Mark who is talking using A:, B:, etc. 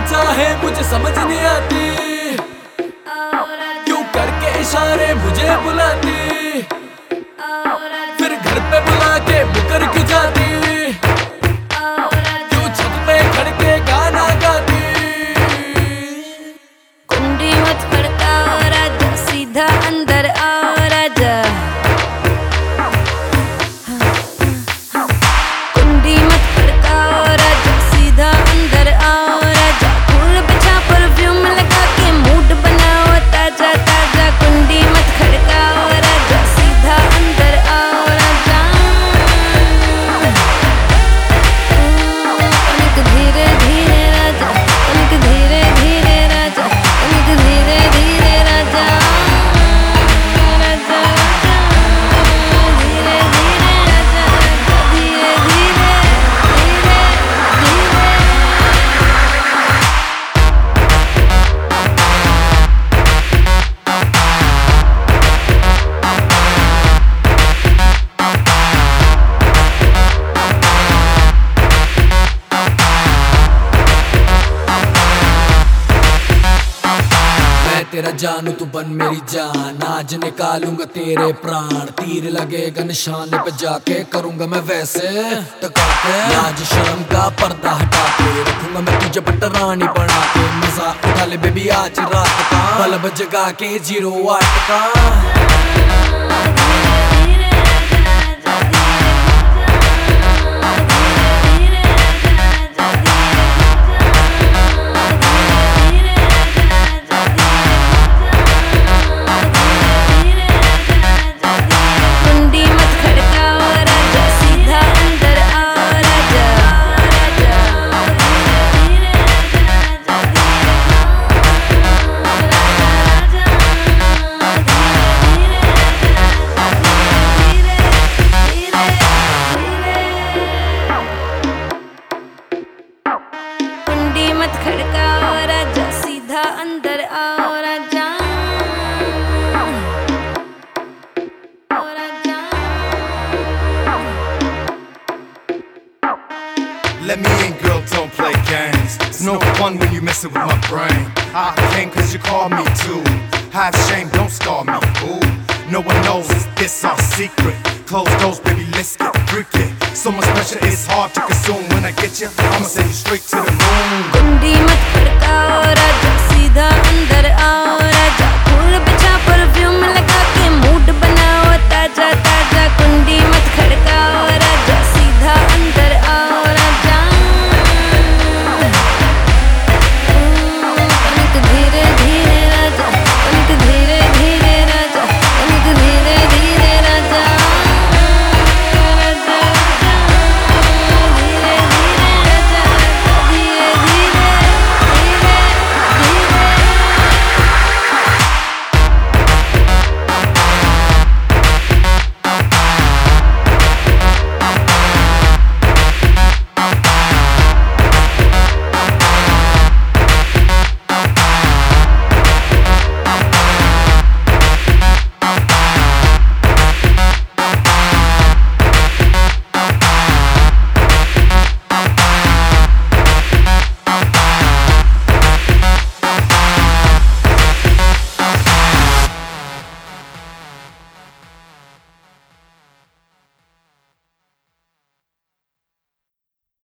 A: चाहे मुझे समझ नहीं आती। क्यों करके इशारे मुझे बुलाती? तेरा जानू तू बन मेरी जान। आज निकालूँगा तेरे प्राण। तीर लगेगा निशाने पे जाके करूँगा मैं वैसे आज शर्म का पर्दा हटा के रखूँगा मैं तुझे पटरानी बना के मज़ा उठा ले बेबी आज रात का। बल्ब जगा के ज़ीरो आठ का।
B: Let me in, girl, don't play games. It's no fun when you messing with my brain. I came cause you called me too. High shame, don't scar me, ooh. No one knows it's our secret. Close doors, baby, let's get freaky. So much pressure, it's hard to consume. When I get you, I'ma send you straight to the moon.